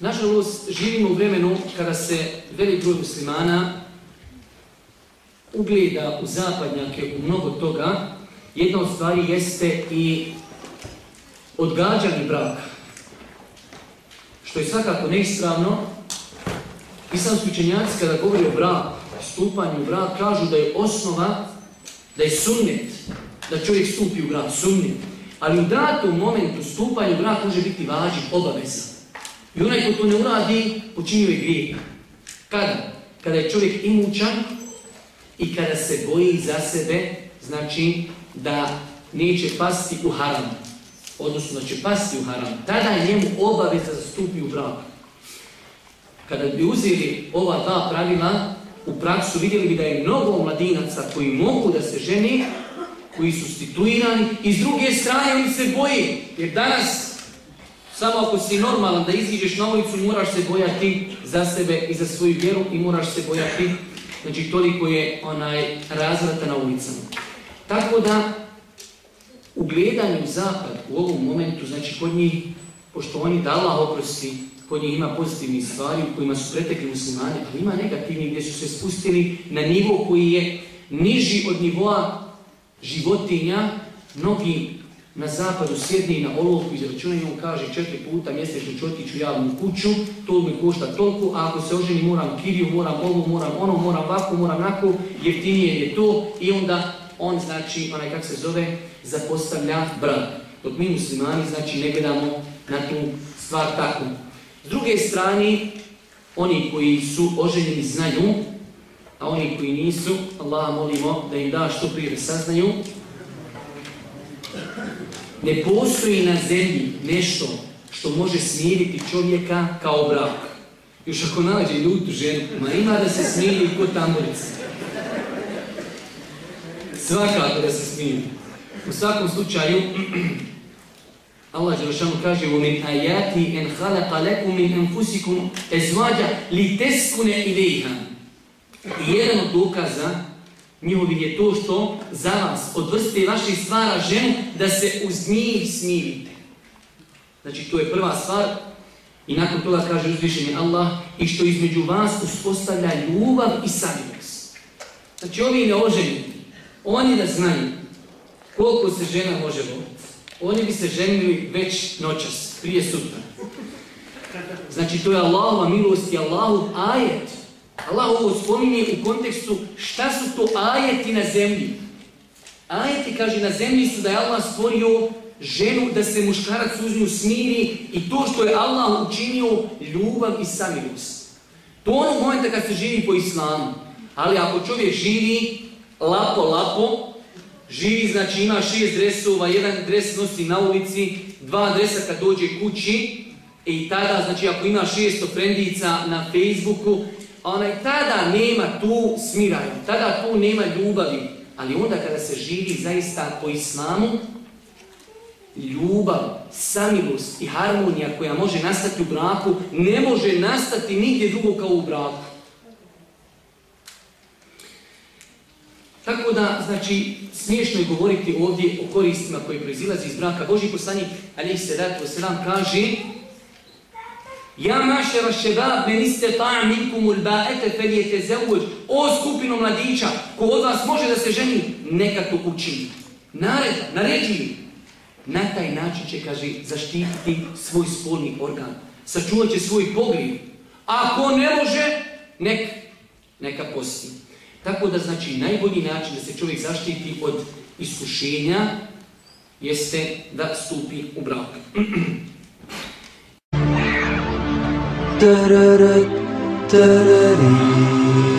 Nažalost, živimo u vremenu kada se velik broj muslimana ugleda u zapadnjake u mnogo toga. Jedna od stvari jeste i odgađanje braka. Što je svakako neispravno. Islamski učenjaci kada govori o braku, stupanju u brak, kažu da je osnova, da je sunnet, da čovjek stupi u brak, sunnet. Ali u datom momentu stupanja u brak može biti važiv, obaveza. I onaj ko to ne uradi, počinio je grijeh. Kada? Kada je čovjek imućan i kada se boji za sebe, znači da neće pasti u haram. Odnosno da će pasti u haram. Tada je njemu obaveza da stupi u brak. Kada bi uzeli ova dva pravila u praksu, vidjeli bi da je mnogo mladinaca koji mogu da se ženi, koji su situirani i s druge strane oni se boji. Jer danas, samo ako si normalan da iziđeš na ulicu, moraš se bojati za sebe i za svoju vjeru i moraš se bojati, znači toliko je onaj razvrata na ulicama. Tako da, u gledanju zapad u ovom momentu, znači kod njih, pošto oni da Allah oprosti, kod njih ima pozitivnih stvari u kojima su pretekli muslimani, ali ima negativnih gdje su se spustili na nivo koji je niži od nivoa životinja, mnogi na zapadu sjedni na olovku izračunaju, on kaže četiri puta mjesečno ću otići u javnu kuću, to mi košta toliko, a ako se oženi moram kiriju, moram ovo, moram ono, moram ovako, moram nako, jeftinije je to i onda on znači, onaj kak se zove, zapostavlja brak. Dok mi muslimani znači ne gledamo na tu stvar tako. S druge strane, oni koji su oženjeni znaju, a oni koji nisu, Allah molimo da im da što prije saznaju, ne postoji na zemlji nešto što može smiriti čovjeka kao brak. Još ako nađe ljutu ženu, ma ima da se smiri kod tamburice. Svakako da se smiri. U svakom slučaju, Allah Đelešanu kaže وَمِنْ آيَاتِ إِنْ خَلَقَ لَكُمْ مِنْ أَنْفُسِكُمْ أَزْوَاجَ لِتَسْكُنَ إِلَيْهَا I jedan od dokaza njihovih je to što za vas od vrste vaših stvara ženu da se uz njih smirite. Znači to je prva stvar i nakon toga kaže uzvišenje Allah i što između vas uspostavlja ljubav i samilost. Znači ovi neoženi, oni da znaju koliko se žena može voliti. Oni bi se ženili već noćas, prije sutra. Znači to je Allahova milost i Allahov ajet. Allah ovo spominje u kontekstu šta su to ajeti na zemlji. Ajeti, kaže, na zemlji su da je Allah stvorio ženu da se muškarac uz nju smiri i to što je Allah učinio ljubav i samilost. To ono momenta kad se živi po islamu. Ali ako čovjek živi lapo, lapo, živi, znači ima šest dresova, jedan dres nosi na ulici, dva dresa kad dođe kući i tada, znači ako ima šesto frendica na Facebooku, onaj tada nema tu smiranja, tada tu nema ljubavi. Ali onda kada se živi zaista po islamu, ljubav, samilost i harmonija koja može nastati u braku, ne može nastati nigdje drugo kao u braku. Tako da, znači, smiješno je govoriti ovdje o koristima koji proizilazi iz braka. Boži poslanik, ali se ratu selam kaže Ja mašera šebab men iste ta'a minkumul ba'ete feljete zauđ. O skupinu mladića, ko od vas može da se ženi, neka to učini. Nared, naredi. Na taj način će, kaže, zaštititi svoj spolni organ. Sačuvat će svoj pogriv. Ako ne može, nek, neka posti. Tako da, znači, najbolji način da se čovjek zaštiti od iskušenja jeste da stupi u brak. da da da da da